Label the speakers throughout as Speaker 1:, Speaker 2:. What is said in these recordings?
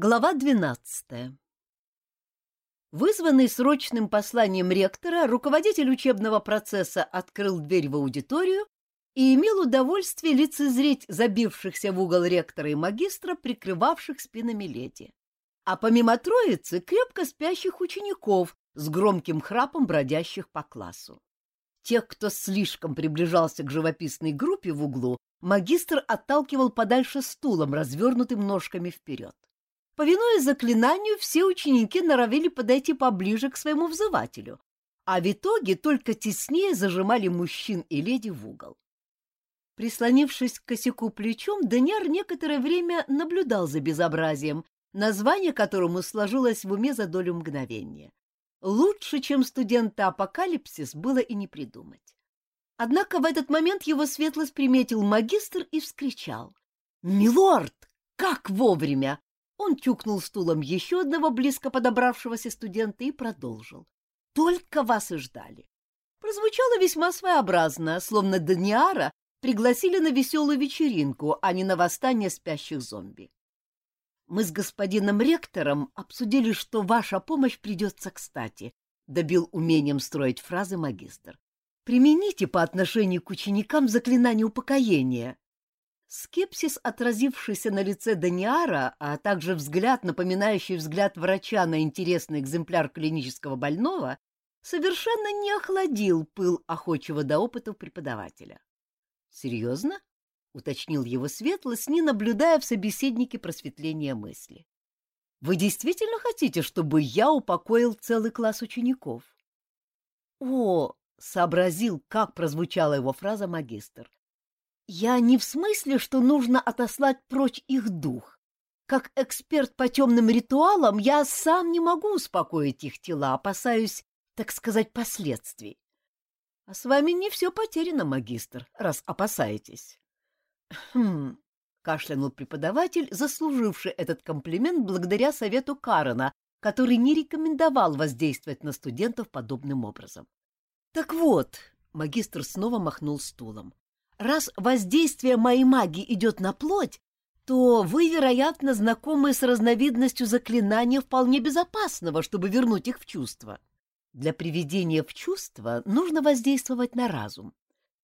Speaker 1: Глава 12. Вызванный срочным посланием ректора, руководитель учебного процесса открыл дверь в аудиторию и имел удовольствие лицезреть забившихся в угол ректора и магистра, прикрывавших спинами леди. А помимо троицы крепко спящих учеников с громким храпом бродящих по классу. Тех, кто слишком приближался к живописной группе в углу, магистр отталкивал подальше стулом, развернутым ножками вперед. Повинуясь заклинанию, все ученики норовили подойти поближе к своему взывателю, а в итоге только теснее зажимали мужчин и леди в угол. Прислонившись к косяку плечом, Даниар некоторое время наблюдал за безобразием, название которому сложилось в уме за долю мгновения. Лучше, чем студента Апокалипсис, было и не придумать. Однако в этот момент его светлость приметил магистр и вскричал. «Милорд, как вовремя! Он тюкнул стулом еще одного близко подобравшегося студента и продолжил. «Только вас и ждали». Прозвучало весьма своеобразно, словно Даниара пригласили на веселую вечеринку, а не на восстание спящих зомби. «Мы с господином ректором обсудили, что ваша помощь придется кстати», — добил умением строить фразы магистр. «Примените по отношению к ученикам заклинание упокоения». Скепсис, отразившийся на лице Даниара, а также взгляд, напоминающий взгляд врача на интересный экземпляр клинического больного, совершенно не охладил пыл охочего до опытов преподавателя. «Серьезно?» — уточнил его светлость, не наблюдая в собеседнике просветления мысли. «Вы действительно хотите, чтобы я упокоил целый класс учеников?» «О!» — сообразил, как прозвучала его фраза магистр. Я не в смысле, что нужно отослать прочь их дух. Как эксперт по темным ритуалам, я сам не могу успокоить их тела, опасаюсь, так сказать, последствий. А с вами не все потеряно, магистр, раз опасаетесь. Хм, кашлянул преподаватель, заслуживший этот комплимент благодаря совету Карена, который не рекомендовал воздействовать на студентов подобным образом. Так вот, магистр снова махнул стулом. Раз воздействие моей магии идет на плоть, то вы, вероятно, знакомы с разновидностью заклинания вполне безопасного, чтобы вернуть их в чувство. Для приведения в чувство нужно воздействовать на разум.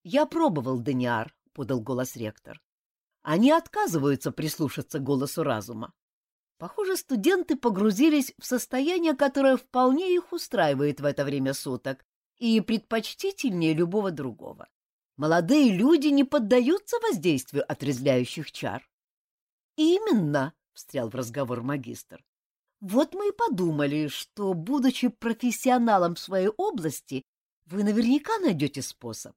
Speaker 1: Я пробовал, Даниар, — подал голос ректор. Они отказываются прислушаться голосу разума. Похоже, студенты погрузились в состояние, которое вполне их устраивает в это время суток и предпочтительнее любого другого. Молодые люди не поддаются воздействию отрезвляющих чар. — Именно, — встрял в разговор магистр. — Вот мы и подумали, что, будучи профессионалом в своей области, вы наверняка найдете способ.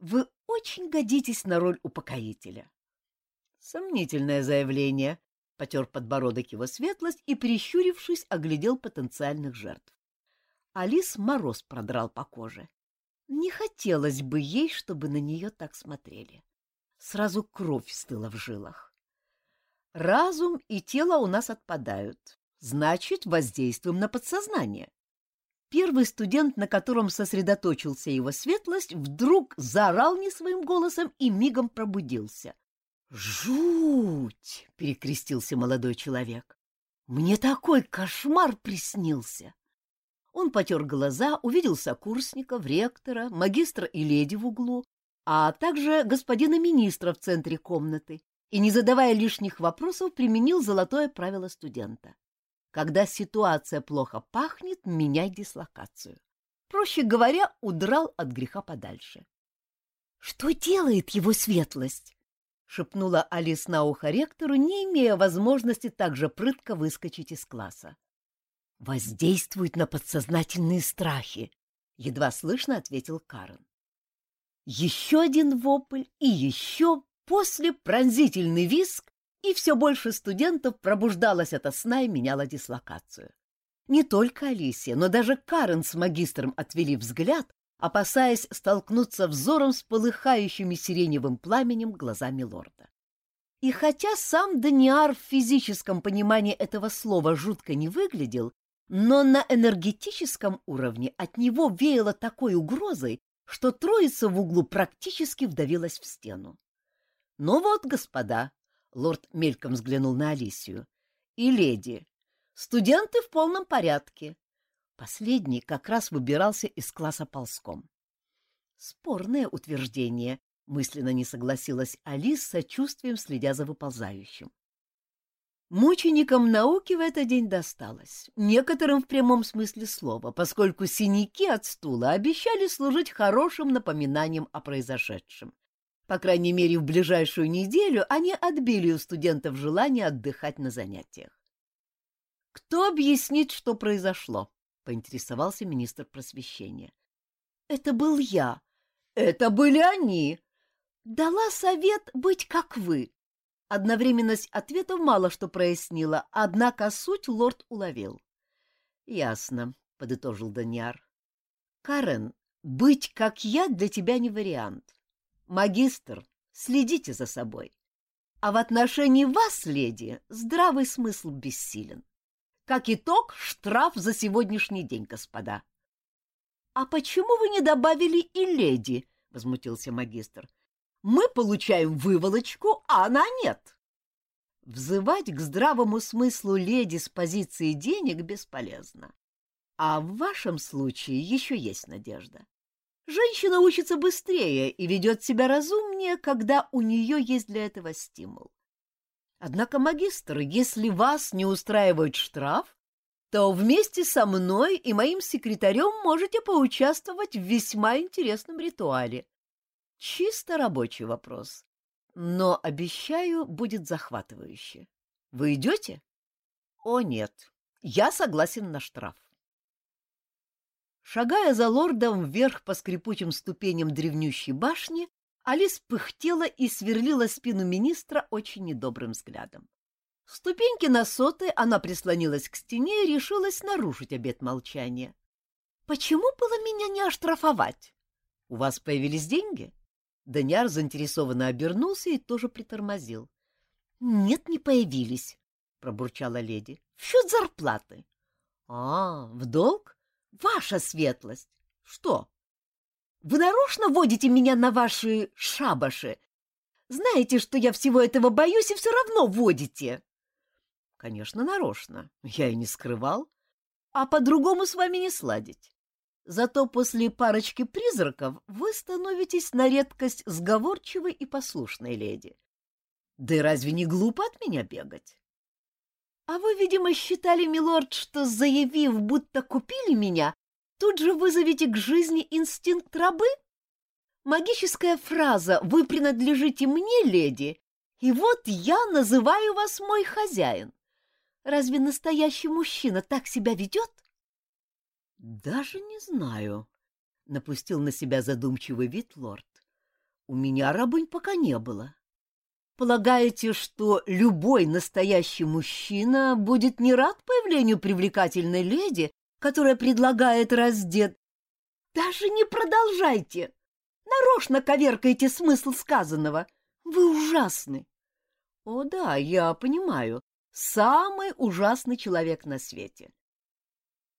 Speaker 1: Вы очень годитесь на роль упокоителя. — Сомнительное заявление, — потер подбородок его светлость и, прищурившись, оглядел потенциальных жертв. Алис мороз продрал по коже. Не хотелось бы ей, чтобы на нее так смотрели. Сразу кровь стыла в жилах. Разум и тело у нас отпадают. Значит, воздействуем на подсознание. Первый студент, на котором сосредоточился его светлость, вдруг заорал не своим голосом и мигом пробудился. «Жуть!» — перекрестился молодой человек. «Мне такой кошмар приснился!» Он потер глаза, увидел сокурсников, ректора, магистра и леди в углу, а также господина министра в центре комнаты, и, не задавая лишних вопросов, применил золотое правило студента. Когда ситуация плохо пахнет, меняй дислокацию. Проще говоря, удрал от греха подальше. — Что делает его светлость? — шепнула Алис на ухо ректору, не имея возможности так же прытко выскочить из класса воздействует на подсознательные страхи, едва слышно ответил Карен. Еще один вопль и еще после пронзительный визг, и все больше студентов пробуждалось ото сна и меняло дислокацию. Не только Алисия, но даже Карен с магистром отвели взгляд, опасаясь столкнуться взором с полыхающими сиреневым пламенем глазами лорда. И хотя сам Даниар в физическом понимании этого слова жутко не выглядел, но на энергетическом уровне от него веяло такой угрозой, что троица в углу практически вдавилась в стену. «Ну вот, господа», — лорд мельком взглянул на Алисию, и леди. Студенты в полном порядке. Последний как раз выбирался из класса ползком. Спорное утверждение, мысленно не согласилась Алис с сочувствием, следя за выползающим. Мученикам науки в этот день досталось, некоторым в прямом смысле слова, поскольку синяки от стула обещали служить хорошим напоминанием о произошедшем. По крайней мере, в ближайшую неделю они отбили у студентов желание отдыхать на занятиях. «Кто объяснит, что произошло?» — поинтересовался министр просвещения. «Это был я. Это были они. Дала совет быть как вы. Одновременность ответов мало что прояснила, однако суть лорд уловил. — Ясно, — подытожил Даниар. — Карен, быть как я для тебя не вариант. Магистр, следите за собой. А в отношении вас, леди, здравый смысл бессилен. Как итог, штраф за сегодняшний день, господа. — А почему вы не добавили и леди? — возмутился магистр. — мы получаем выволочку, а она нет. Взывать к здравому смыслу леди с позиции денег бесполезно. А в вашем случае еще есть надежда. Женщина учится быстрее и ведет себя разумнее, когда у нее есть для этого стимул. Однако, магистр, если вас не устраивает штраф, то вместе со мной и моим секретарем можете поучаствовать в весьма интересном ритуале. Чисто рабочий вопрос. Но, обещаю, будет захватывающе. Вы идете? О, нет. Я согласен на штраф. Шагая за лордом вверх по скрипучим ступеням древнющей башни, Алис пыхтела и сверлила спину министра очень недобрым взглядом. Ступеньки на соты она прислонилась к стене и решилась нарушить обет молчания. — Почему было меня не оштрафовать? — У вас появились деньги? Даниар заинтересованно обернулся и тоже притормозил. — Нет, не появились, — пробурчала леди. — В счет зарплаты. — А, в долг? Ваша светлость. Что? Вы нарочно водите меня на ваши шабаши? Знаете, что я всего этого боюсь, и все равно водите. — Конечно, нарочно. Я и не скрывал. А по-другому с вами не сладить. Зато после парочки призраков вы становитесь на редкость сговорчивой и послушной леди. Да и разве не глупо от меня бегать? А вы, видимо, считали, милорд, что, заявив, будто купили меня, тут же вызовете к жизни инстинкт рабы? Магическая фраза «Вы принадлежите мне, леди», и вот я называю вас мой хозяин. Разве настоящий мужчина так себя ведет? Даже не знаю, напустил на себя задумчивый вид лорд. У меня рабынь пока не было. Полагаете, что любой настоящий мужчина будет не рад появлению привлекательной леди, которая предлагает раздет? Даже не продолжайте. Нарочно коверкаете смысл сказанного. Вы ужасны. О да, я понимаю. Самый ужасный человек на свете.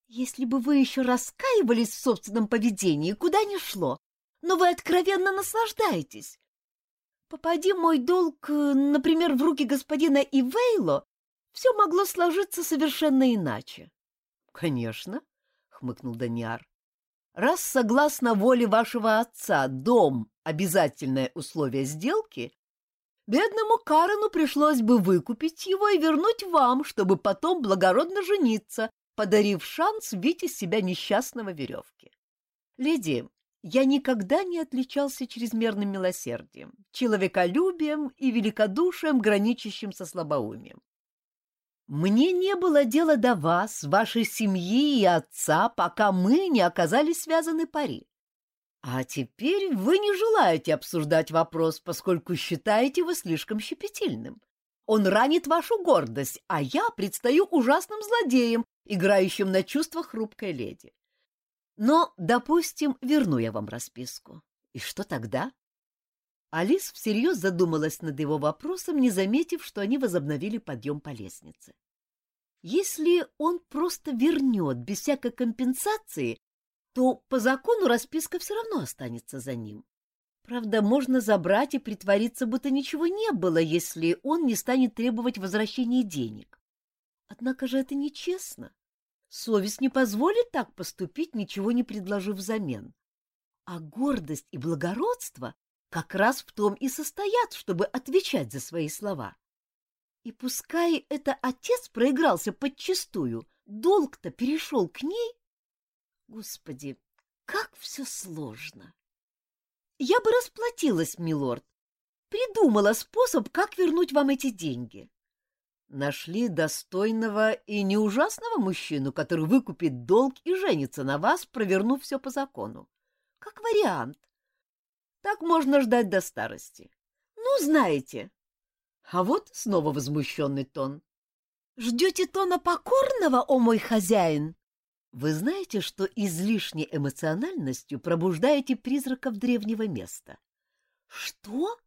Speaker 1: Если бы вы еще раскаивались в собственном поведении, куда ни шло, но вы откровенно наслаждаетесь. Попади мой долг, э, например, в руки господина Ивейло, все могло сложиться совершенно иначе. — Конечно, — хмыкнул Даниар. — Раз согласно воле вашего отца дом — обязательное условие сделки, бедному Карену пришлось бы выкупить его и вернуть вам, чтобы потом благородно жениться подарив шанс бить из себя несчастного веревки. Леди, я никогда не отличался чрезмерным милосердием, человеколюбием и великодушием, граничащим со слабоумием. Мне не было дела до вас, вашей семьи и отца, пока мы не оказались связаны пари. А теперь вы не желаете обсуждать вопрос, поскольку считаете его слишком щепетильным. Он ранит вашу гордость, а я предстаю ужасным злодеем, играющим на чувствах хрупкой леди. Но, допустим, верну я вам расписку. И что тогда? Алис всерьез задумалась над его вопросом, не заметив, что они возобновили подъем по лестнице. Если он просто вернет без всякой компенсации, то по закону расписка все равно останется за ним. Правда, можно забрать и притвориться, будто ничего не было, если он не станет требовать возвращения денег. Однако же это нечестно. Совесть не позволит так поступить, ничего не предложив взамен. А гордость и благородство как раз в том и состоят, чтобы отвечать за свои слова. И пускай это отец проигрался подчистую, долг-то перешел к ней. Господи, как все сложно! Я бы расплатилась, милорд, придумала способ, как вернуть вам эти деньги. Нашли достойного и не ужасного мужчину, который выкупит долг и женится на вас, провернув все по закону. Как вариант. Так можно ждать до старости. Ну, знаете. А вот снова возмущенный тон. Ждете тона покорного, о мой хозяин? Вы знаете, что излишней эмоциональностью пробуждаете призраков древнего места? Что?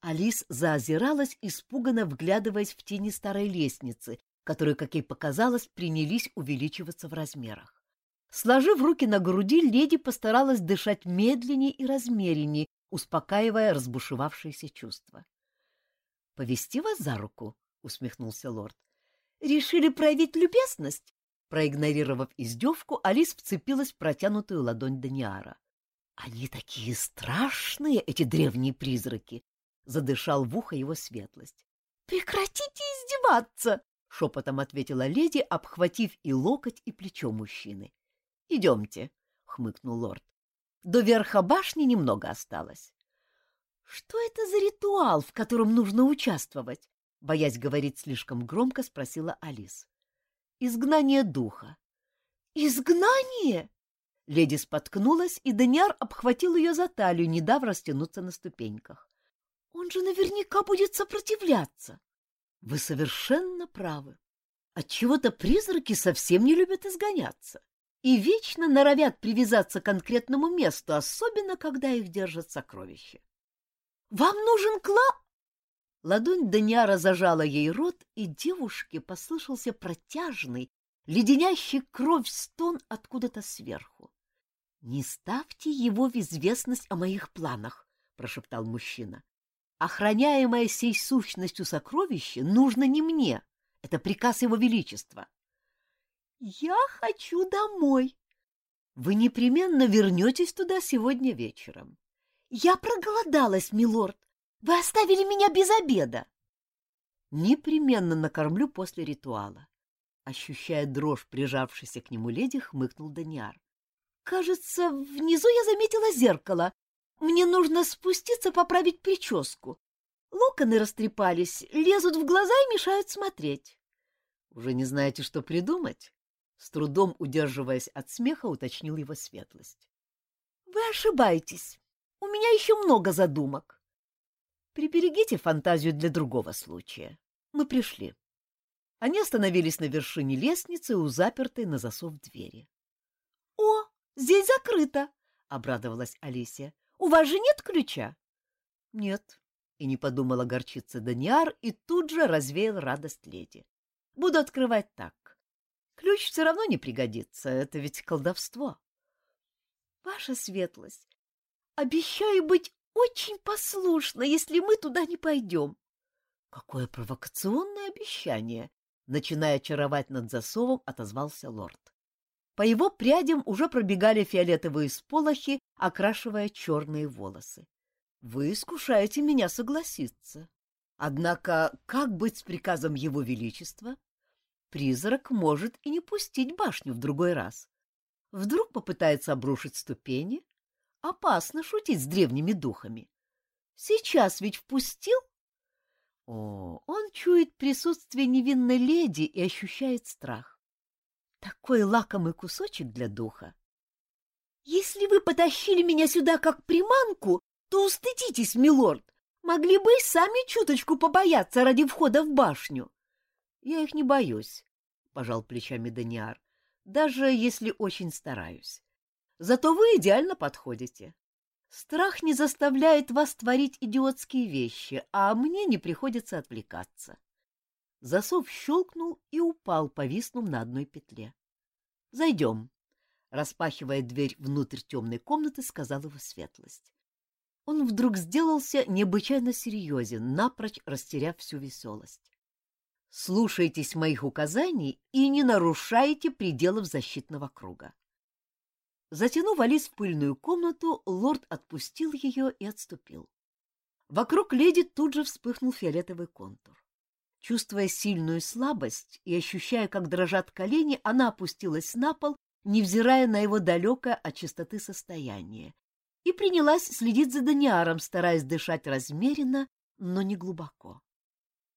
Speaker 1: Алис заозиралась, испуганно вглядываясь в тени старой лестницы, которые, как ей показалось, принялись увеличиваться в размерах. Сложив руки на груди, леди постаралась дышать медленнее и размереннее, успокаивая разбушевавшиеся чувства. — Повести вас за руку? — усмехнулся лорд. — Решили проявить любезность? Проигнорировав издевку, Алис вцепилась в протянутую ладонь Даниара. — Они такие страшные, эти древние призраки! — задышал в ухо его светлость. — Прекратите издеваться! — шепотом ответила леди, обхватив и локоть, и плечо мужчины. — Идемте, — хмыкнул лорд. — До верха башни немного осталось. — Что это за ритуал, в котором нужно участвовать? — боясь говорить слишком громко, спросила Алис. — Изгнание духа. — Изгнание? Леди споткнулась, и Даниар обхватил ее за талию, не дав растянуться на ступеньках. — Же наверняка будет сопротивляться. — Вы совершенно правы. Отчего-то призраки совсем не любят изгоняться и вечно норовят привязаться к конкретному месту, особенно когда их держат сокровища. «Вам нужен кла...» Ладонь Даниара зажала ей рот, и девушке послышался протяжный, леденящий кровь стон откуда-то сверху. — Не ставьте его в известность о моих планах, — прошептал мужчина. — Охраняемое сей сущностью сокровище нужно не мне. Это приказ его величества. «Я хочу домой». «Вы непременно вернетесь туда сегодня вечером». «Я проголодалась, милорд. Вы оставили меня без обеда». «Непременно накормлю после ритуала». Ощущая дрожь, прижавшейся к нему леди, хмыкнул Даниар. «Кажется, внизу я заметила зеркало. Мне нужно спуститься поправить прическу. Локоны растрепались, лезут в глаза и мешают смотреть». «Уже не знаете, что придумать?» С трудом удерживаясь от смеха, уточнил его светлость. — Вы ошибаетесь. У меня еще много задумок. Приберегите фантазию для другого случая. Мы пришли. Они остановились на вершине лестницы у запертой на засов двери. — О, здесь закрыто! — обрадовалась Алисия. — У вас же нет ключа? — Нет. И не подумала горчиться Даниар, и тут же развеял радость леди. — Буду открывать так. Ключ все равно не пригодится, это ведь колдовство. Ваша светлость, обещаю быть очень послушна, если мы туда не пойдем. Какое провокационное обещание! Начиная очаровать над засовом, отозвался лорд. По его прядям уже пробегали фиолетовые сполохи, окрашивая черные волосы. Вы искушаете меня согласиться. Однако как быть с приказом его величества? призрак может и не пустить башню в другой раз. Вдруг попытается обрушить ступени? Опасно шутить с древними духами. Сейчас ведь впустил? О, он чует присутствие невинной леди и ощущает страх. Такой лакомый кусочек для духа. Если вы потащили меня сюда как приманку, то устыдитесь, милорд. Могли бы и сами чуточку побояться ради входа в башню. Я их не боюсь, — пожал плечами Даниар, — даже если очень стараюсь. Зато вы идеально подходите. Страх не заставляет вас творить идиотские вещи, а мне не приходится отвлекаться. Засов щелкнул и упал, повиснув на одной петле. — Зайдем, — распахивая дверь внутрь темной комнаты, сказал его светлость. Он вдруг сделался необычайно серьезен, напрочь растеряв всю веселость. Слушайтесь моих указаний и не нарушайте пределов защитного круга. Затянув Алис в пыльную комнату, лорд отпустил ее и отступил. Вокруг леди тут же вспыхнул фиолетовый контур. Чувствуя сильную слабость и ощущая, как дрожат колени, она опустилась на пол, невзирая на его далекое от чистоты состояние, и принялась следить за Даниаром, стараясь дышать размеренно, но не глубоко.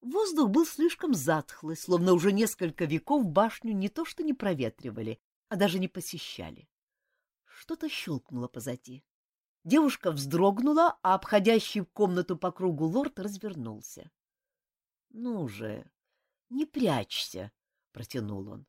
Speaker 1: Воздух был слишком затхлый, словно уже несколько веков башню не то что не проветривали, а даже не посещали. Что-то щелкнуло позади. Девушка вздрогнула, а обходящий комнату по кругу лорд развернулся. — Ну же, не прячься, — протянул он.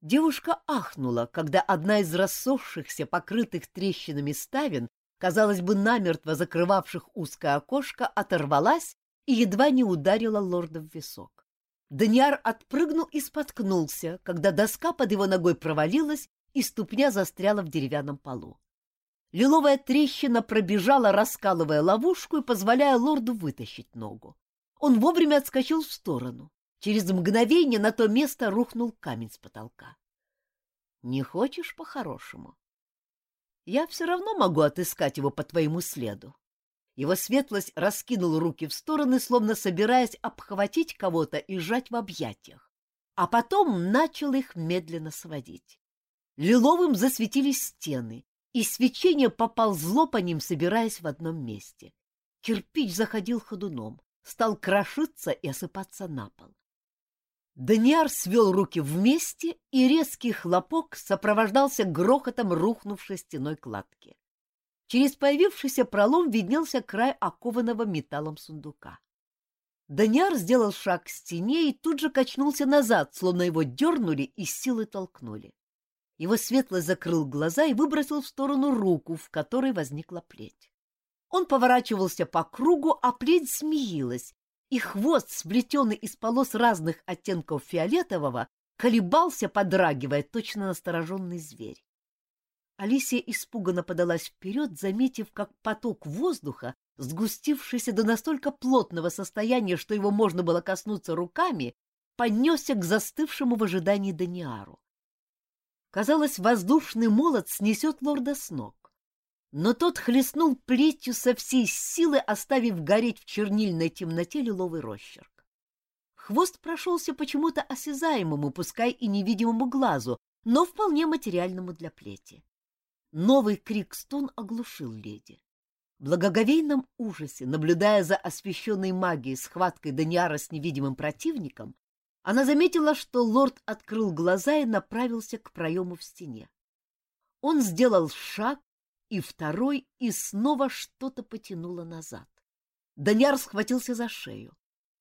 Speaker 1: Девушка ахнула, когда одна из рассохшихся, покрытых трещинами ставен, казалось бы, намертво закрывавших узкое окошко, оторвалась и едва не ударила лорда в висок. Даниар отпрыгнул и споткнулся, когда доска под его ногой провалилась, и ступня застряла в деревянном полу. Лиловая трещина пробежала, раскалывая ловушку и позволяя лорду вытащить ногу. Он вовремя отскочил в сторону. Через мгновение на то место рухнул камень с потолка. Не хочешь по-хорошему? Я все равно могу отыскать его по твоему следу. Его светлость раскинул руки в стороны, словно собираясь обхватить кого-то и сжать в объятиях, а потом начал их медленно сводить. Лиловым засветились стены, и свечение поползло по ним, собираясь в одном месте. Кирпич заходил ходуном, стал крошиться и осыпаться на пол. Даниар свел руки вместе, и резкий хлопок сопровождался грохотом рухнувшей стеной кладки. Через появившийся пролом виднелся край окованного металлом сундука. Даниар сделал шаг к стене и тут же качнулся назад, словно его дернули и силой толкнули. Его светлость закрыл глаза и выбросил в сторону руку, в которой возникла плеть. Он поворачивался по кругу, а плеть смеялась, и хвост, сплетенный из полос разных оттенков фиолетового, колебался, подрагивая, точно настороженный зверь. Алисия испуганно подалась вперед, заметив, как поток воздуха, сгустившийся до настолько плотного состояния, что его можно было коснуться руками, понесся к застывшему в ожидании Даниару. Казалось, воздушный молот снесет лорда с ног. Но тот хлестнул плетью со всей силы, оставив гореть в чернильной темноте лиловый росчерк. Хвост прошелся почему-то осязаемому, пускай и невидимому глазу, но вполне материальному для плети. Новый крик стон оглушил леди. В благоговейном ужасе, наблюдая за освещенной магией схваткой Даниара с невидимым противником, она заметила, что лорд открыл глаза и направился к проему в стене. Он сделал шаг, и второй, и снова что-то потянуло назад. Даниар схватился за шею.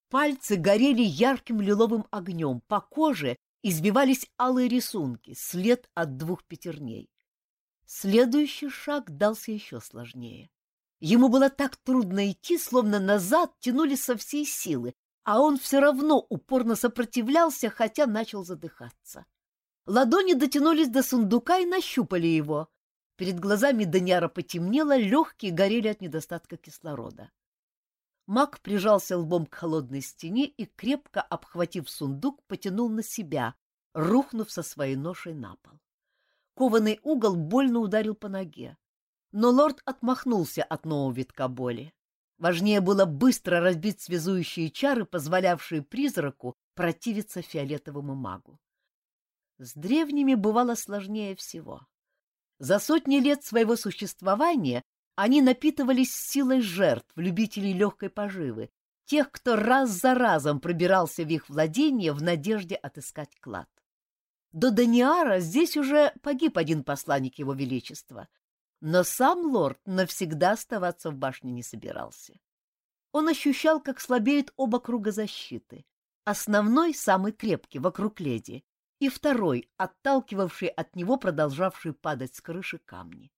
Speaker 1: Пальцы горели ярким лиловым огнем, по коже избивались алые рисунки, след от двух пятерней. Следующий шаг дался еще сложнее. Ему было так трудно идти, словно назад тянули со всей силы, а он все равно упорно сопротивлялся, хотя начал задыхаться. Ладони дотянулись до сундука и нащупали его. Перед глазами Даняра потемнело, легкие горели от недостатка кислорода. Маг прижался лбом к холодной стене и, крепко обхватив сундук, потянул на себя, рухнув со своей ношей на пол. Кованый угол больно ударил по ноге. Но лорд отмахнулся от нового витка боли. Важнее было быстро разбить связующие чары, позволявшие призраку противиться фиолетовому магу. С древними бывало сложнее всего. За сотни лет своего существования они напитывались силой жертв, любителей легкой поживы, тех, кто раз за разом пробирался в их владение в надежде отыскать клад. До Даниара здесь уже погиб один посланник его величества, но сам лорд навсегда оставаться в башне не собирался. Он ощущал, как слабеют оба круга защиты. Основной, самый крепкий, вокруг леди, и второй, отталкивавший от него продолжавший падать с крыши камни.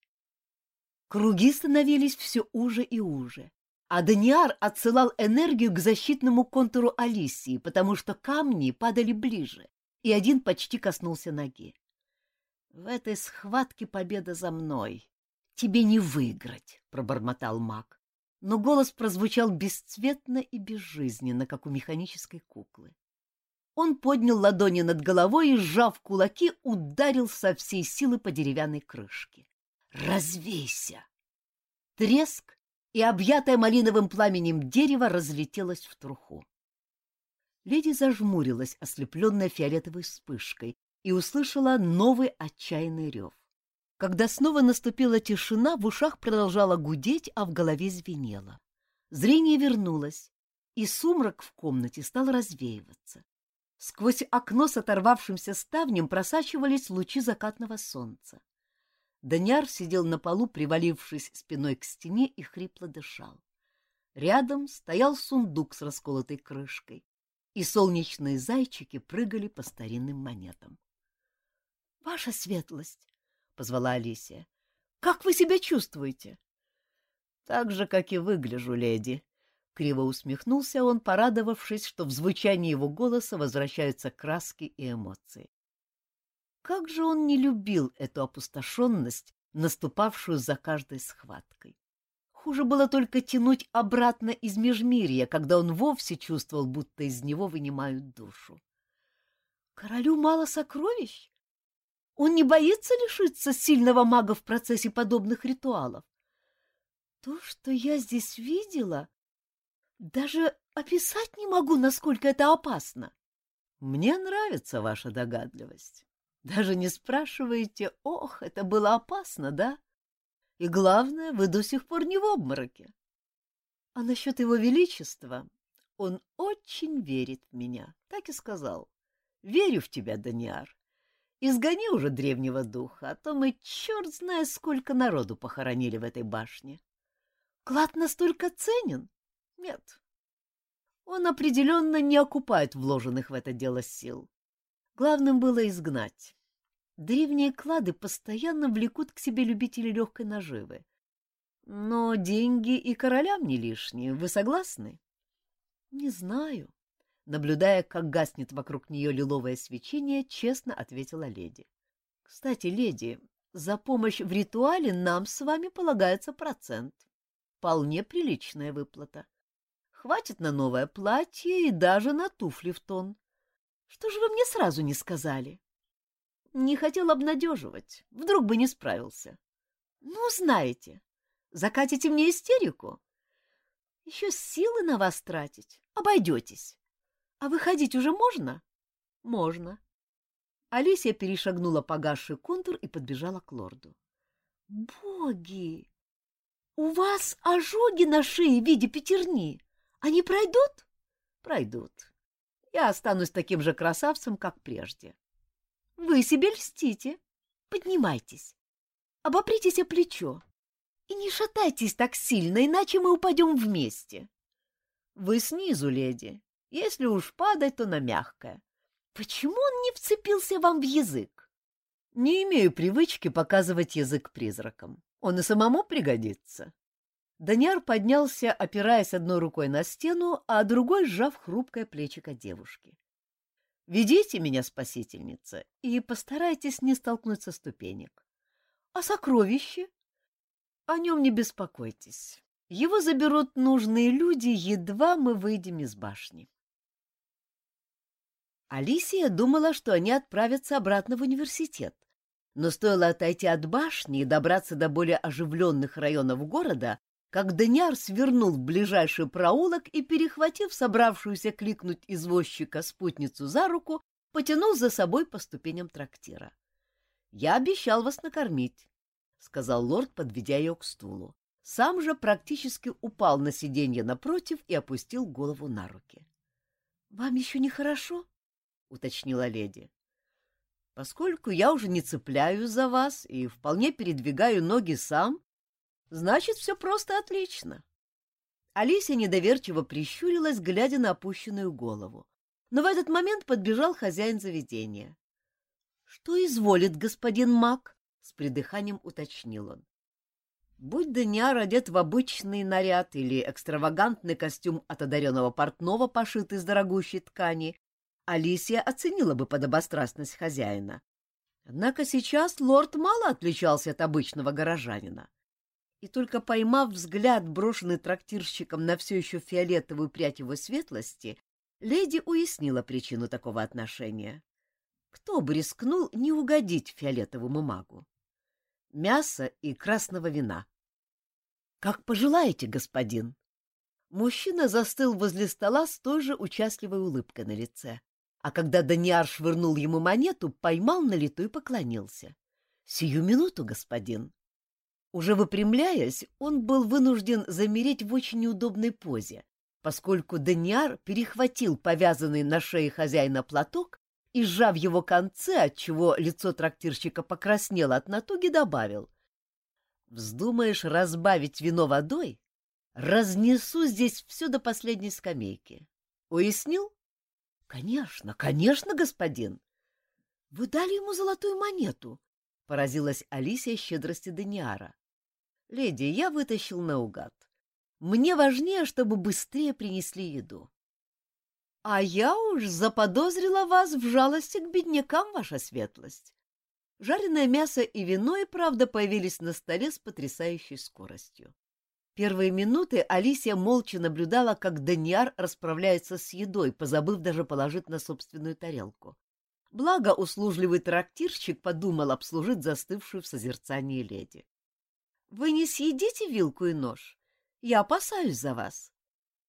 Speaker 1: Круги становились все уже и уже, а Даниар отсылал энергию к защитному контуру Алисии, потому что камни падали ближе и один почти коснулся ноги. В этой схватке победа за мной. Тебе не выиграть, пробормотал маг. но голос прозвучал бесцветно и безжизненно, как у механической куклы. Он поднял ладони над головой и, сжав кулаки, ударил со всей силы по деревянной крышке. «Развейся!» Треск, и объятое малиновым пламенем дерево разлетелось в труху. Леди зажмурилась, ослепленная фиолетовой вспышкой, и услышала новый отчаянный рев. Когда снова наступила тишина, в ушах продолжала гудеть, а в голове звенело. Зрение вернулось, и сумрак в комнате стал развеиваться. Сквозь окно с оторвавшимся ставнем просачивались лучи закатного солнца. Даниар сидел на полу, привалившись спиной к стене, и хрипло дышал. Рядом стоял сундук с расколотой крышкой и солнечные зайчики прыгали по старинным монетам. — Ваша светлость, — позвала Алисия, — как вы себя чувствуете? — Так же, как и выгляжу, леди. Криво усмехнулся он, порадовавшись, что в звучании его голоса возвращаются краски и эмоции. Как же он не любил эту опустошенность, наступавшую за каждой схваткой. Хуже было только тянуть обратно из межмирья, когда он вовсе чувствовал, будто из него вынимают душу. Королю мало сокровищ? Он не боится лишиться сильного мага в процессе подобных ритуалов? То, что я здесь видела, даже описать не могу, насколько это опасно. Мне нравится ваша догадливость. Даже не спрашиваете, ох, это было опасно, да? И главное, вы до сих пор не в обмороке. А насчет его величества он очень верит в меня, так и сказал. Верю в тебя, Даниар. Изгони уже древнего духа, а то мы черт знает сколько народу похоронили в этой башне. Клад настолько ценен? Нет. Он определенно не окупает вложенных в это дело сил. Главным было изгнать. Древние клады постоянно влекут к себе любителей легкой наживы. Но деньги и королям не лишние, вы согласны? — Не знаю. Наблюдая, как гаснет вокруг нее лиловое свечение, честно ответила леди. — Кстати, леди, за помощь в ритуале нам с вами полагается процент. Вполне приличная выплата. Хватит на новое платье и даже на туфли в тон. Что же вы мне сразу не сказали? Не хотел обнадеживать, вдруг бы не справился. Ну, знаете, закатите мне истерику. Еще силы на вас тратить, обойдетесь. А выходить уже можно? Можно. Алисия перешагнула погасший контур и подбежала к лорду. Боги! У вас ожоги на шее в виде пятерни. Они пройдут? Пройдут. Я останусь таким же красавцем, как прежде. Вы себе льстите. Поднимайтесь. Обопритесь о плечо. И не шатайтесь так сильно, иначе мы упадем вместе. Вы снизу, леди. Если уж падать, то на мягкое. Почему он не вцепился вам в язык? Не имею привычки показывать язык призракам. Он и самому пригодится. Даниар поднялся, опираясь одной рукой на стену, а другой сжав хрупкое плечико девушки. Ведите меня, спасительница, и постарайтесь не столкнуться ступенек. А сокровище? О нем не беспокойтесь. Его заберут нужные люди, едва мы выйдем из башни. Алисия думала, что они отправятся обратно в университет. Но стоило отойти от башни и добраться до более оживленных районов города, как Даниар свернул в ближайший проулок и, перехватив собравшуюся кликнуть извозчика спутницу за руку, потянул за собой по ступеням трактира. — Я обещал вас накормить, — сказал лорд, подведя ее к стулу. Сам же практически упал на сиденье напротив и опустил голову на руки. — Вам еще нехорошо? — уточнила леди. — Поскольку я уже не цепляюсь за вас и вполне передвигаю ноги сам, Значит, все просто отлично. Алисия недоверчиво прищурилась, глядя на опущенную голову. Но в этот момент подбежал хозяин заведения. — Что изволит господин Мак? — с придыханием уточнил он. Будь Даниар одет в обычный наряд или экстравагантный костюм от одаренного портного, пошитый из дорогущей ткани, Алисия оценила бы подобострастность хозяина. Однако сейчас лорд мало отличался от обычного горожанина. И только поймав взгляд, брошенный трактирщиком на все еще фиолетовую прядь его светлости, леди уяснила причину такого отношения. Кто бы рискнул не угодить фиолетовому магу? Мясо и красного вина. — Как пожелаете, господин. Мужчина застыл возле стола с той же участливой улыбкой на лице, а когда Даниар швырнул ему монету, поймал на лету и поклонился. — Сию минуту, господин. Уже выпрямляясь, он был вынужден замереть в очень неудобной позе, поскольку Даниар перехватил повязанный на шее хозяина платок и, сжав его концы, отчего лицо трактирщика покраснело от натуги, добавил. «Вздумаешь разбавить вино водой? Разнесу здесь все до последней скамейки. Уяснил?» «Конечно, конечно, господин!» «Вы дали ему золотую монету!» — поразилась Алисия щедрости Даниара. «Леди, я вытащил наугад. Мне важнее, чтобы быстрее принесли еду. А я уж заподозрила вас в жалости к беднякам, ваша светлость. Жареное мясо и вино и правда появились на столе с потрясающей скоростью. Первые минуты Алисия молча наблюдала, как Даниар расправляется с едой, позабыв даже положить на собственную тарелку. Благо услужливый трактирщик подумал обслужить застывшую в созерцании леди. — Вы не съедите вилку и нож? Я опасаюсь за вас.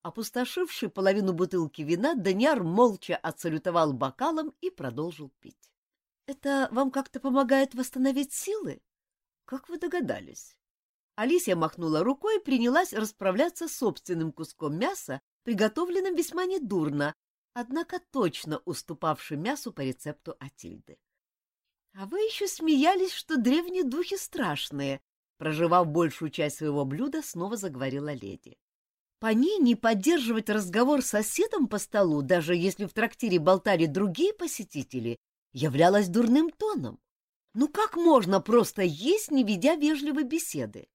Speaker 1: Опустошивший половину бутылки вина, Даниар молча отсалютовал бокалом и продолжил пить. — Это вам как-то помогает восстановить силы? — Как вы догадались? Алисия махнула рукой и принялась расправляться с собственным куском мяса, приготовленным весьма недурно, однако точно уступавшим мясу по рецепту Атильды. — А вы еще смеялись, что древние духи страшные, Проживав большую часть своего блюда, снова заговорила леди. По ней не поддерживать разговор с соседом по столу, даже если в трактире болтали другие посетители, являлось дурным тоном. Ну как можно просто есть, не ведя вежливой беседы?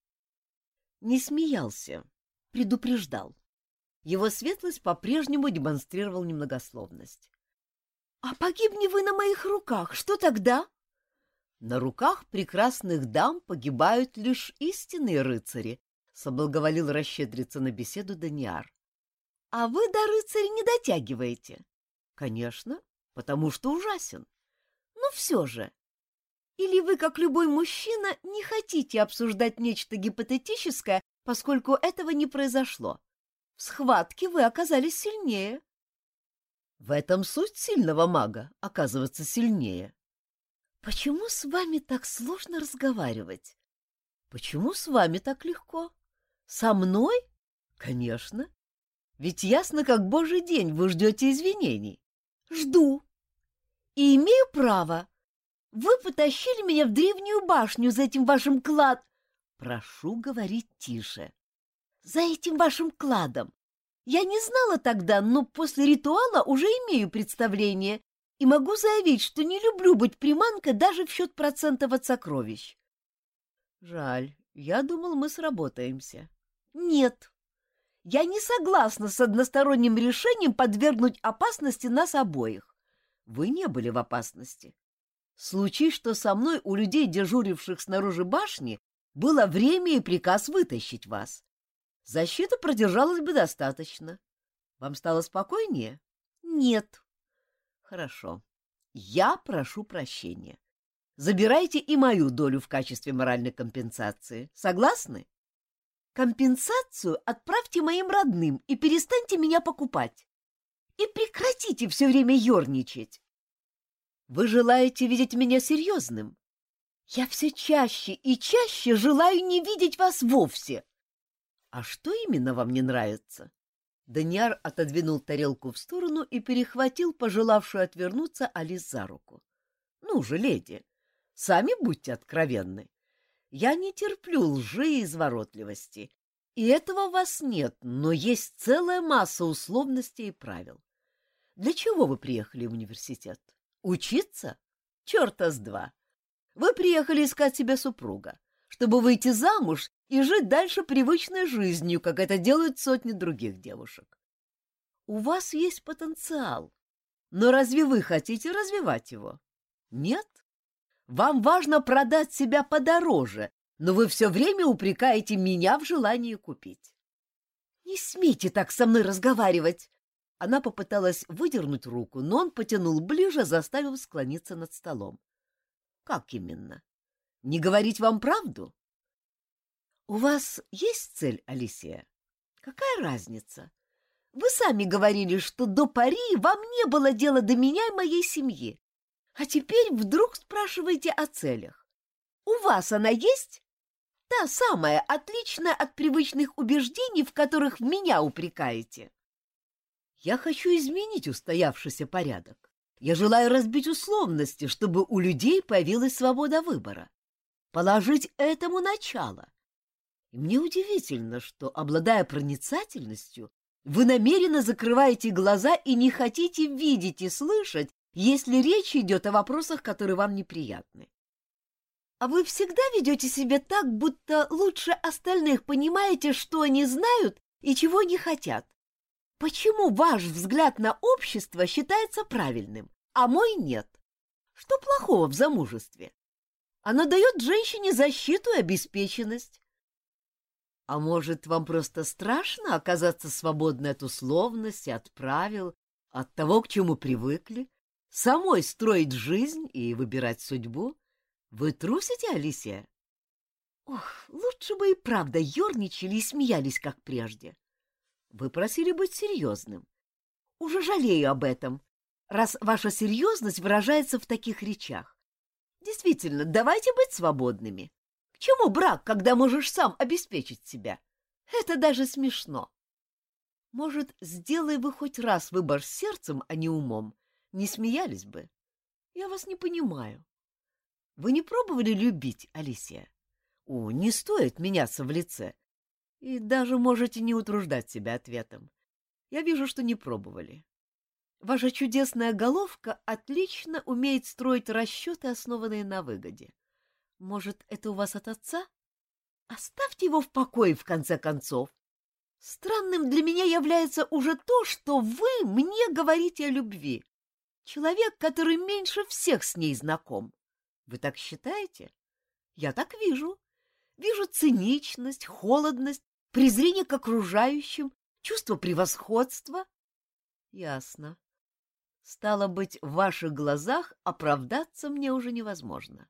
Speaker 1: Не смеялся, предупреждал. Его светлость по-прежнему демонстрировал немногословность. — А погибни вы на моих руках, что тогда? На руках прекрасных дам погибают лишь истинные рыцари, — соблаговолил расщедриться на беседу Даниар. — А вы до рыцаря не дотягиваете? — Конечно, потому что ужасен. Но ну, все же. Или вы, как любой мужчина, не хотите обсуждать нечто гипотетическое, поскольку этого не произошло? Схватке вы оказались сильнее. — В этом суть сильного мага — оказываться сильнее. Почему с вами так сложно разговаривать? Почему с вами так легко? Со мной? Конечно. Ведь ясно, как божий день, вы ждете извинений. Жду. И имею право. Вы потащили меня в древнюю башню за этим вашим клад... Прошу говорить тише. За этим вашим кладом. Я не знала тогда, но после ритуала уже имею представление и могу заявить, что не люблю быть приманкой даже в счет процентов от сокровищ. Жаль, я думал, мы сработаемся. Нет, я не согласна с односторонним решением подвергнуть опасности нас обоих. Вы не были в опасности. Случай, что со мной у людей, дежуривших снаружи башни, было время и приказ вытащить вас. Защита продержалась бы достаточно. Вам стало спокойнее? Нет. Хорошо. Я прошу прощения. Забирайте и мою долю в качестве моральной компенсации. Согласны? Компенсацию отправьте моим родным и перестаньте меня покупать. И прекратите все время ерничать. Вы желаете видеть меня серьезным? Я все чаще и чаще желаю не видеть вас вовсе. А что именно вам не нравится? Даниар отодвинул тарелку в сторону и перехватил пожелавшую отвернуться Алис за руку. — Ну же, леди, сами будьте откровенны. Я не терплю лжи и изворотливости. И этого у вас нет, но есть целая масса условностей и правил. Для чего вы приехали в университет? Учиться? Черта с два. Вы приехали искать себе супруга, чтобы выйти замуж и жить дальше привычной жизнью, как это делают сотни других девушек. У вас есть потенциал, но разве вы хотите развивать его? Нет? Вам важно продать себя подороже, но вы все время упрекаете меня в желании купить. Не смейте так со мной разговаривать. Она попыталась выдернуть руку, но он потянул ближе, заставив склониться над столом. Как именно? Не говорить вам правду? У вас есть цель, Алисия? Какая разница? Вы сами говорили, что до пари вам не было дела до меня и моей семьи. А теперь вдруг спрашиваете о целях. У вас она есть? Та самая, отличная от привычных убеждений, в которых меня упрекаете. Я хочу изменить устоявшийся порядок. Я желаю разбить условности, чтобы у людей появилась свобода выбора. Положить этому начало. И мне удивительно, что, обладая проницательностью, вы намеренно закрываете глаза и не хотите видеть и слышать, если речь идет о вопросах, которые вам неприятны. А вы всегда ведете себя так, будто лучше остальных понимаете, что они знают и чего не хотят. Почему ваш взгляд на общество считается правильным, а мой нет? Что плохого в замужестве? Оно дает женщине защиту и обеспеченность. А может, вам просто страшно оказаться свободной от условности, от правил, от того, к чему привыкли, самой строить жизнь и выбирать судьбу? Вы трусите, Алисия? Ох, лучше бы и правда ерничали и смеялись, как прежде. Вы просили быть серьезным. Уже жалею об этом, раз ваша серьезность выражается в таких речах. Действительно, давайте быть свободными. Чему брак, когда можешь сам обеспечить себя? Это даже смешно. Может, сделай вы хоть раз выбор сердцем, а не умом, не смеялись бы. Я вас не понимаю. Вы не пробовали любить, Алисия? О, не стоит меняться в лице. И даже можете не утруждать себя ответом. Я вижу, что не пробовали. Ваша чудесная головка отлично умеет строить расчеты, основанные на выгоде. Может, это у вас от отца? Оставьте его в покое, в конце концов. Странным для меня является уже то, что вы мне говорите о любви. Человек, который меньше всех с ней знаком. Вы так считаете? Я так вижу. Вижу циничность, холодность, презрение к окружающим, чувство превосходства. Ясно. Стало быть, в ваших глазах оправдаться мне уже невозможно.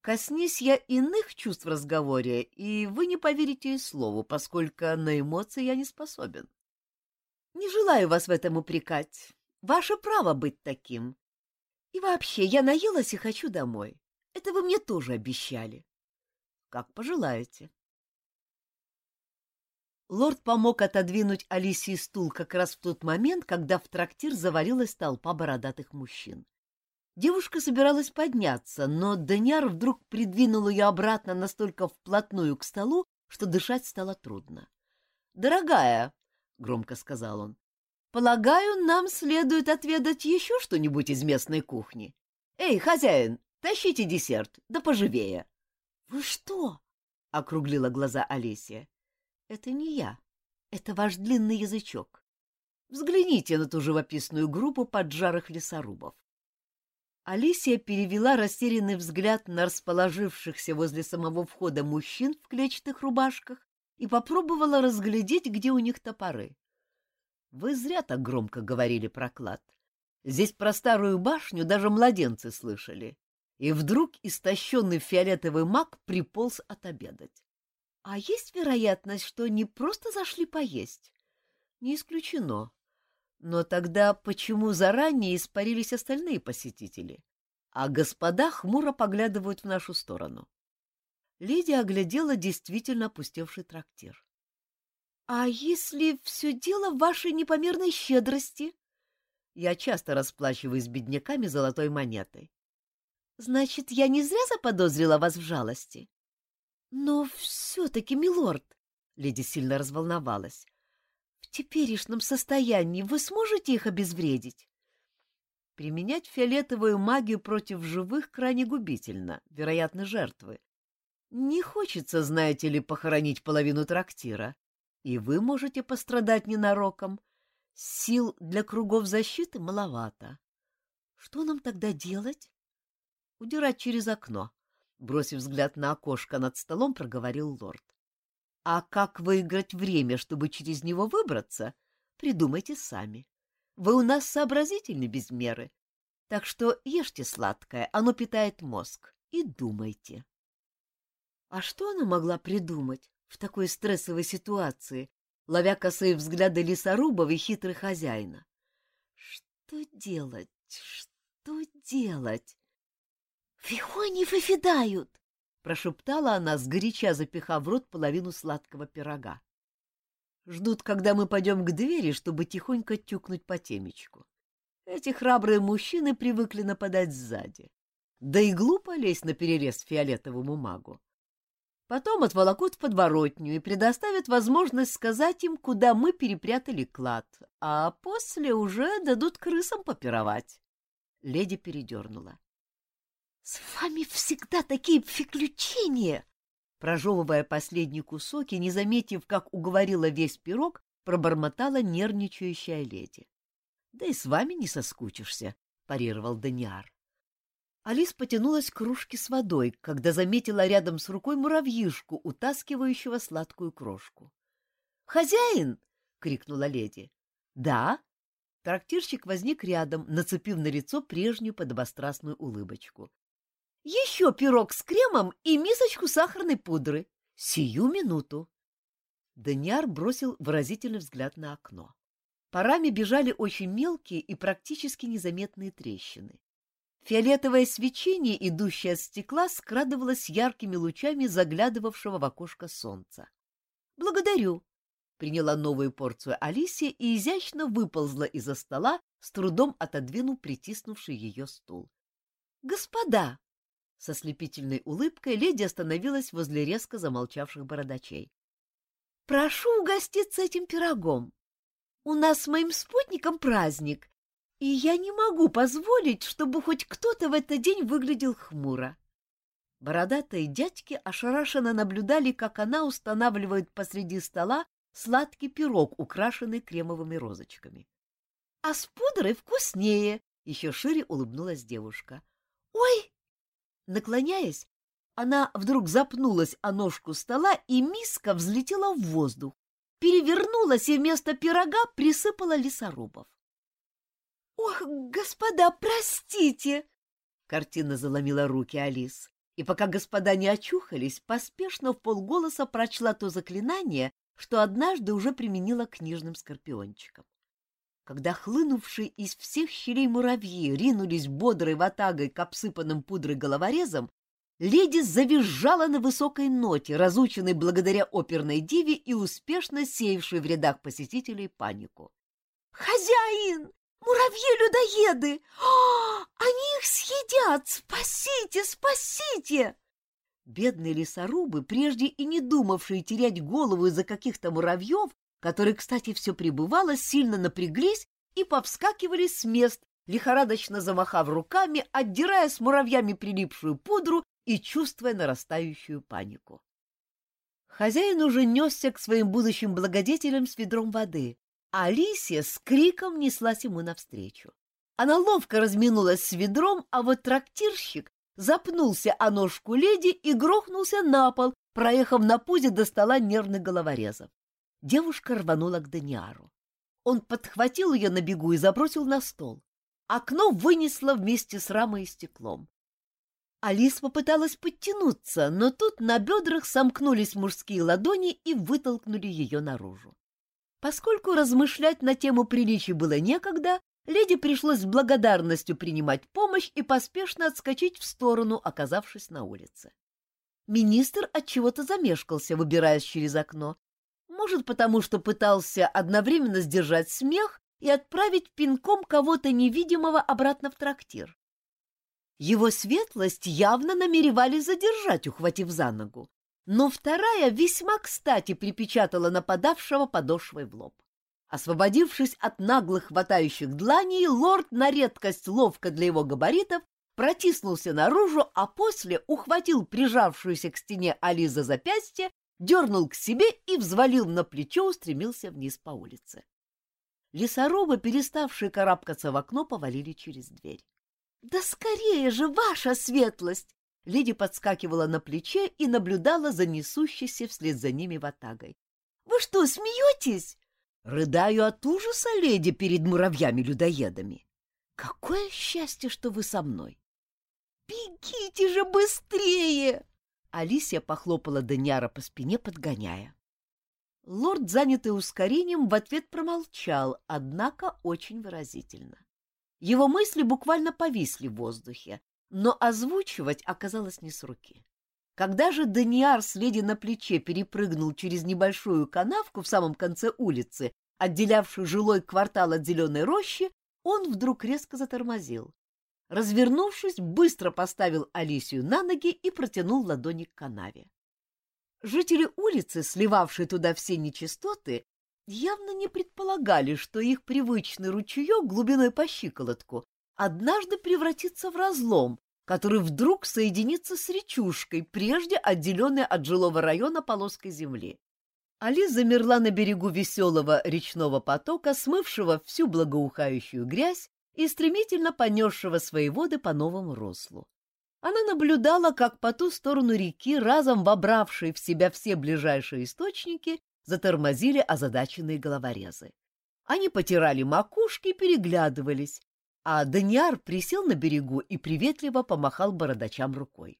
Speaker 1: Коснись я иных чувств в разговоре, и вы не поверите и слову, поскольку на эмоции я не способен. Не желаю вас в этом упрекать. Ваше право быть таким. И вообще, я наелась и хочу домой. Это вы мне тоже обещали. Как пожелаете. Лорд помог отодвинуть Алисии стул как раз в тот момент, когда в трактир завалилась толпа бородатых мужчин. Девушка собиралась подняться, но Даниар вдруг придвинул ее обратно настолько вплотную к столу, что дышать стало трудно. — Дорогая, — громко сказал он, Полагаю, нам следует отведать еще что-нибудь из местной кухни. Эй, хозяин, тащите десерт, да поживее. — Вы что? — округлила глаза Олеся. — Это не я. Это ваш длинный язычок. Взгляните на ту живописную группу поджарых лесорубов. Алисия перевела растерянный взгляд на расположившихся возле самого входа мужчин в клетчатых рубашках и попробовала разглядеть, где у них топоры. Вы зря так громко говорили про клад. Здесь про старую башню даже младенцы слышали. И вдруг истощенный фиолетовый маг приполз отобедать. А есть вероятность, что не просто зашли поесть? Не исключено. Но тогда почему заранее испарились остальные посетители? А господа хмуро поглядывают в нашу сторону. Лидия оглядела действительно опустевший трактир. «А если все дело в вашей непомерной щедрости?» Я часто расплачиваюсь бедняками золотой монетой. «Значит, я не зря заподозрила вас в жалости?» «Но все-таки, милорд...» — леди сильно разволновалась. «В теперешнем состоянии вы сможете их обезвредить?» Применять фиолетовую магию против живых крайне губительно, вероятно, жертвы. Не хочется, знаете ли, похоронить половину трактира и вы можете пострадать ненароком. Сил для кругов защиты маловато. Что нам тогда делать? Удирать через окно. бросив взгляд на окошко над столом, проговорил лорд. А как выиграть время, чтобы через него выбраться, придумайте сами. Вы у нас сообразительны без меры, так что ешьте сладкое, оно питает мозг, и думайте. А что она могла придумать в такой стрессовой ситуации, ловя косые взгляды лесорубов и хитрых хозяина? Что делать? Что делать? — Вихони выфидают! — прошептала она, сгоряча запихав в рот половину сладкого пирога. Ждут, когда мы пойдем к двери, чтобы тихонько тюкнуть по темечку. Эти храбрые мужчины привыкли нападать сзади. Да и глупо лезть на перерез фиолетовому магу. Потом отволокут в подворотню и предоставят возможность сказать им, куда мы перепрятали клад, а после уже дадут крысам попировать. Леди передернула. — С вами всегда такие приключения! Прожевывая последний кусок и не заметив, как уговорила весь пирог, пробормотала нервничающая леди. — Да и с вами не соскучишься, — парировал Даниар. Алис потянулась к кружке с водой, когда заметила рядом с рукой муравьишку, утаскивающего сладкую крошку. «Хозяин!» — крикнула леди. «Да?» Трактирщик возник рядом, нацепив на лицо прежнюю подобострастную улыбочку. Еще пирог с кремом и мисочку сахарной пудры. Сию минуту. Даниар бросил выразительный взгляд на окно. Парами бежали очень мелкие и практически незаметные трещины. Фиолетовое свечение, идущее от стекла, скрадывалось яркими лучами заглядывавшего в окошко солнца. «Благодарю!» — приняла новую порцию Алисия и изящно выползла из-за стола, с трудом отодвинув притиснувший ее стул. «Господа!» Со слепительной улыбкой леди остановилась возле резко замолчавших бородачей. — Прошу угоститься этим пирогом. У нас с моим спутником праздник, и я не могу позволить, чтобы хоть кто-то в этот день выглядел хмуро. Бородатые дядьки ошарашенно наблюдали, как она устанавливает посреди стола сладкий пирог, украшенный кремовыми розочками. — А с пудрой вкуснее! — еще шире улыбнулась девушка. — Ой, Наклоняясь, она вдруг запнулась о ножку стола, и миска взлетела в воздух, перевернулась и вместо пирога присыпала лесорубов. «Ох, господа, простите!» Картина заломила руки Алис, и пока господа не очухались, поспешно в полголоса прочла то заклинание, что однажды уже применила книжным скорпиончикам. Когда хлынувшие из всех щелей муравьи ринулись бодрой ватагой к обсыпанным пудрой головорезам, леди завизжала на высокой ноте, разученной благодаря оперной диве и успешно сеявшей в рядах посетителей панику. «Хозяин! Муравьи-людоеды! А, они их съедят! Спасите, спасите!» Бедные лесорубы, прежде и не думавшие терять голову из-за каких-то муравьев, которые, кстати, все пребывало, сильно напряглись и повскакивали с мест, лихорадочно замахав руками, отдирая с муравьями прилипшую пудру и чувствуя нарастающую панику. Хозяин уже несся к своим будущим благодетелям с ведром воды, а Алисия с криком неслась ему навстречу. Она ловко разминулась с ведром, а вот трактирщик запнулся о ножку леди и грохнулся на пол, проехав на пузе до стола нервных головорезов. Девушка рванула к Даниару. Он подхватил ее на бегу и забросил на стол. Окно вынесло вместе с рамой и стеклом. Алис попыталась подтянуться, но тут на бедрах сомкнулись мужские ладони и вытолкнули ее наружу. Поскольку размышлять на тему приличий было некогда, леди пришлось с благодарностью принимать помощь и поспешно отскочить в сторону, оказавшись на улице. Министр от чего-то замешкался, выбираясь через окно, может, потому что пытался одновременно сдержать смех и отправить пинком кого-то невидимого обратно в трактир. Его светлость явно намеревались задержать, ухватив за ногу, но вторая весьма кстати припечатала нападавшего подошвой в лоб. Освободившись от наглых хватающих дланей, лорд на редкость ловко для его габаритов протиснулся наружу, а после ухватил прижавшуюся к стене Али за запястье дернул к себе и взвалил на плечо, устремился вниз по улице. Лесорубы, переставшие карабкаться в окно, повалили через дверь. — Да скорее же, ваша светлость! леди подскакивала на плече и наблюдала за несущейся вслед за ними ватагой. — Вы что, смеетесь? — Рыдаю от ужаса, леди, перед муравьями-людоедами. — Какое счастье, что вы со мной! — Бегите же быстрее! Алисия похлопала Даниара по спине, подгоняя. Лорд, занятый ускорением, в ответ промолчал, однако очень выразительно. Его мысли буквально повисли в воздухе, но озвучивать оказалось не с руки. Когда же Даниар с леди на плече перепрыгнул через небольшую канавку в самом конце улицы, отделявшую жилой квартал от зеленой рощи, он вдруг резко затормозил. Развернувшись, быстро поставил Алисию на ноги и протянул ладони к канаве. Жители улицы, сливавшие туда все нечистоты, явно не предполагали, что их привычный ручеек глубиной по щиколотку однажды превратится в разлом, который вдруг соединится с речушкой, прежде отделенной от жилого района полоской земли. Али замерла на берегу веселого речного потока, смывшего всю благоухающую грязь и стремительно понесшего свои воды по новому руслу. Она наблюдала, как по ту сторону реки, разом вобравшие в себя все ближайшие источники, затормозили озадаченные головорезы. Они потирали макушки и переглядывались, а Даниар присел на берегу и приветливо помахал бородачам рукой.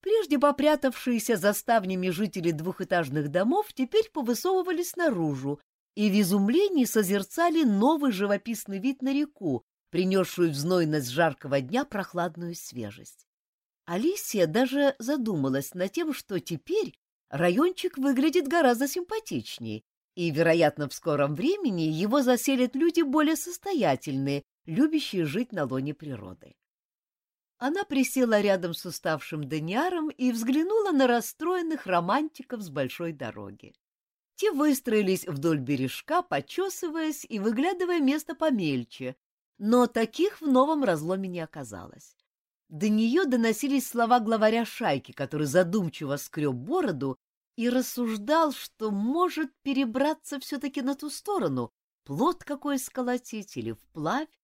Speaker 1: Прежде попрятавшиеся за ставнями жители двухэтажных домов теперь повысовывались наружу и в изумлении созерцали новый живописный вид на реку, принесшую в знойность жаркого дня прохладную свежесть. Алисия даже задумалась над тем, что теперь райончик выглядит гораздо симпатичнее, и, вероятно, в скором времени его заселят люди более состоятельные, любящие жить на лоне природы. Она присела рядом с уставшим Даниаром и взглянула на расстроенных романтиков с большой дороги. Те выстроились вдоль бережка, почесываясь и выглядывая место помельче, но таких в новом разломе не оказалось. До нее доносились слова главаря шайки, который задумчиво скреб бороду и рассуждал, что может перебраться все-таки на ту сторону, плод какой сколотить или вплавь.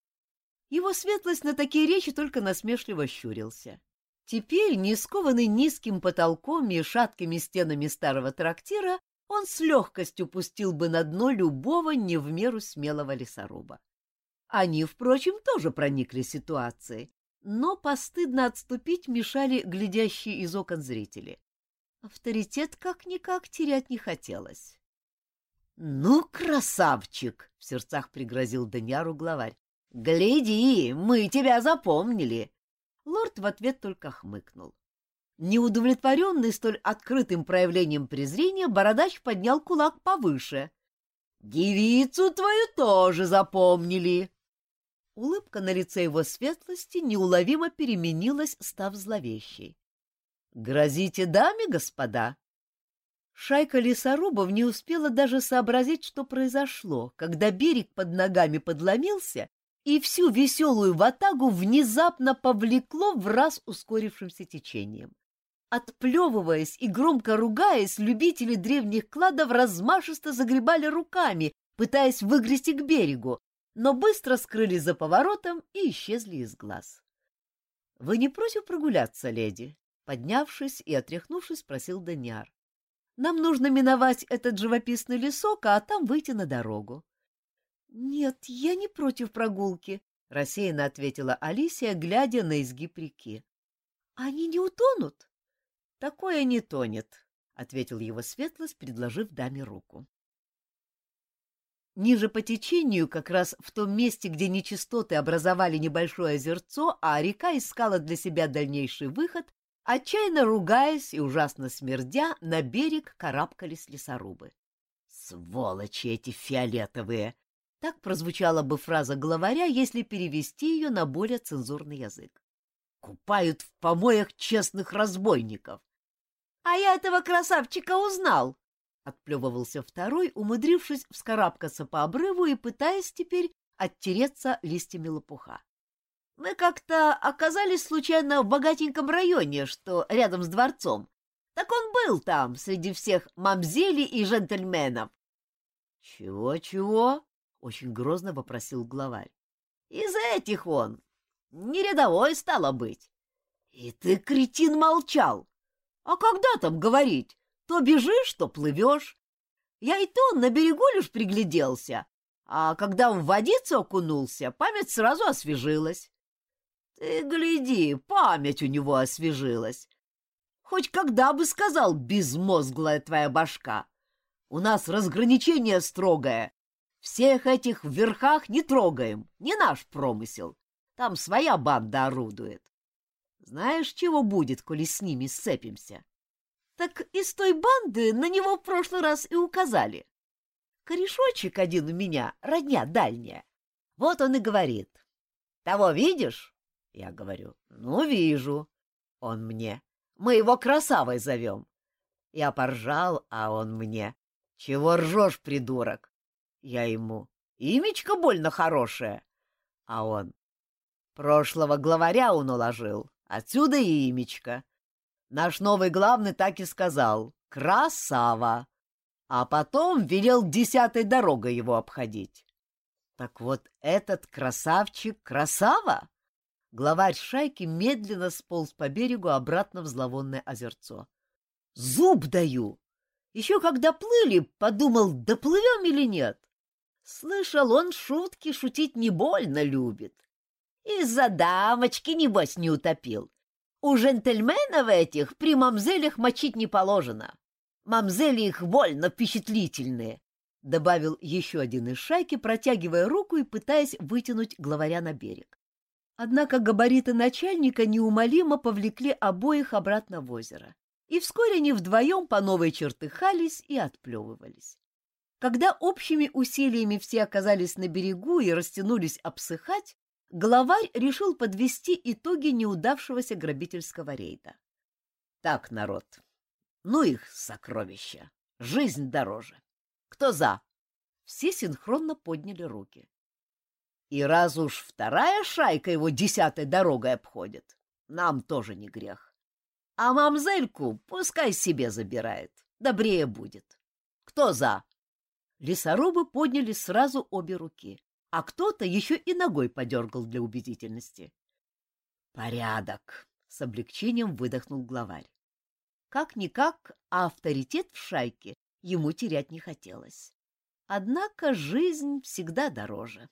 Speaker 1: Его светлость на такие речи только насмешливо щурился. Теперь, не скованный низким потолком и шаткими стенами старого трактира, он с легкостью пустил бы на дно любого не в меру смелого лесоруба. Они, впрочем, тоже проникли ситуацией, но постыдно отступить мешали глядящие из окон зрители. Авторитет как-никак терять не хотелось. — Ну, красавчик! — в сердцах пригрозил Даниару главарь. — Гляди, мы тебя запомнили! Лорд в ответ только хмыкнул. Неудовлетворенный столь открытым проявлением презрения, бородач поднял кулак повыше. — Девицу твою тоже запомнили! Улыбка на лице его светлости неуловимо переменилась, став зловещей. — Грозите даме, господа? Шайка лесорубов не успела даже сообразить, что произошло, когда берег под ногами подломился, и всю веселую ватагу внезапно повлекло в раз ускорившимся течением. Отплевываясь и громко ругаясь, любители древних кладов размашисто загребали руками, пытаясь выгрести к берегу, но быстро скрылись за поворотом и исчезли из глаз. — Вы не против прогуляться, леди? — поднявшись и отряхнувшись, спросил Даниар. — Нам нужно миновать этот живописный лесок, а там выйти на дорогу. — Нет, я не против прогулки, — рассеянно ответила Алисия, глядя на изгиб реки. — Они не утонут? — Такое не тонет, — ответил его светлость, предложив даме руку. Ниже по течению, как раз в том месте, где нечистоты образовали небольшое озерцо, а река искала для себя дальнейший выход, отчаянно ругаясь и ужасно смердя, на берег карабкались лесорубы. «Сволочи эти фиолетовые!» Так прозвучала бы фраза главаря, если перевести ее на более цензурный язык. «Купают в помоях честных разбойников!» А я этого красавчика узнал, — отплевывался второй, умудрившись вскарабкаться по обрыву и пытаясь теперь оттереться листьями лопуха. Мы как-то оказались случайно в богатеньком районе, что рядом с дворцом. Так он был там, среди всех мамзелей и джентльменов. «Чего, чего — очень грозно вопросил главарь. — Из этих он. Не рядовой стало быть. И ты, кретин, молчал. А когда там говорить? То бежишь, то плывешь. Я и то на берегу лишь пригляделся, а когда в водицу окунулся, память сразу освежилась. Ты гляди, память у него освежилась. Хоть когда бы сказал, безмозглая твоя башка. У нас разграничение строгое. Всех этих в верхах не трогаем, не наш промысел. Там своя банда орудует. Знаешь, чего будет, коли с ними сцепимся? Так из той банды на него в прошлый раз и указали. Корешочек один у меня, родня дальняя. Вот он и говорит. Того видишь? Я говорю, ну, вижу. Он мне. Мы его красавой зовем. Я поржал, а он мне. Чего ржешь, придурок? Я ему. Имечко больно хорошее. А он. Прошлого главаря он уложил. Отсюда и имечко. Наш новый главный так и сказал. Красава. А потом велел десятой дорогой его обходить. Так вот этот красавчик красава? Главарь шайки медленно сполз по берегу обратно в зловонное озерцо. Зуб даю! Еще когда плыли, подумал, доплывем или нет. Слышал, он шутки шутить не больно любит. Из-за дамочки, небось, не утопил. У джентльменов этих при мамзелях мочить не положено. Мамзели их больно впечатлительные, — добавил еще один из шайки, протягивая руку и пытаясь вытянуть главаря на берег. Однако габариты начальника неумолимо повлекли обоих обратно в озеро, и вскоре они вдвоем по новой чертыхались и отплевывались. Когда общими усилиями все оказались на берегу и растянулись обсыхать, главарь решил подвести итоги неудавшегося грабительского рейда. Так, народ, ну их сокровища, жизнь дороже. Кто за? Все синхронно подняли руки. И раз уж вторая шайка его десятой дорогой обходит, нам тоже не грех. А мамзельку пускай себе забирает, добрее будет. Кто за? Лесорубы подняли сразу обе руки а кто-то еще и ногой подергал для убедительности. «Порядок!» — с облегчением выдохнул главарь. Как-никак, авторитет в шайке ему терять не хотелось. Однако жизнь всегда дороже.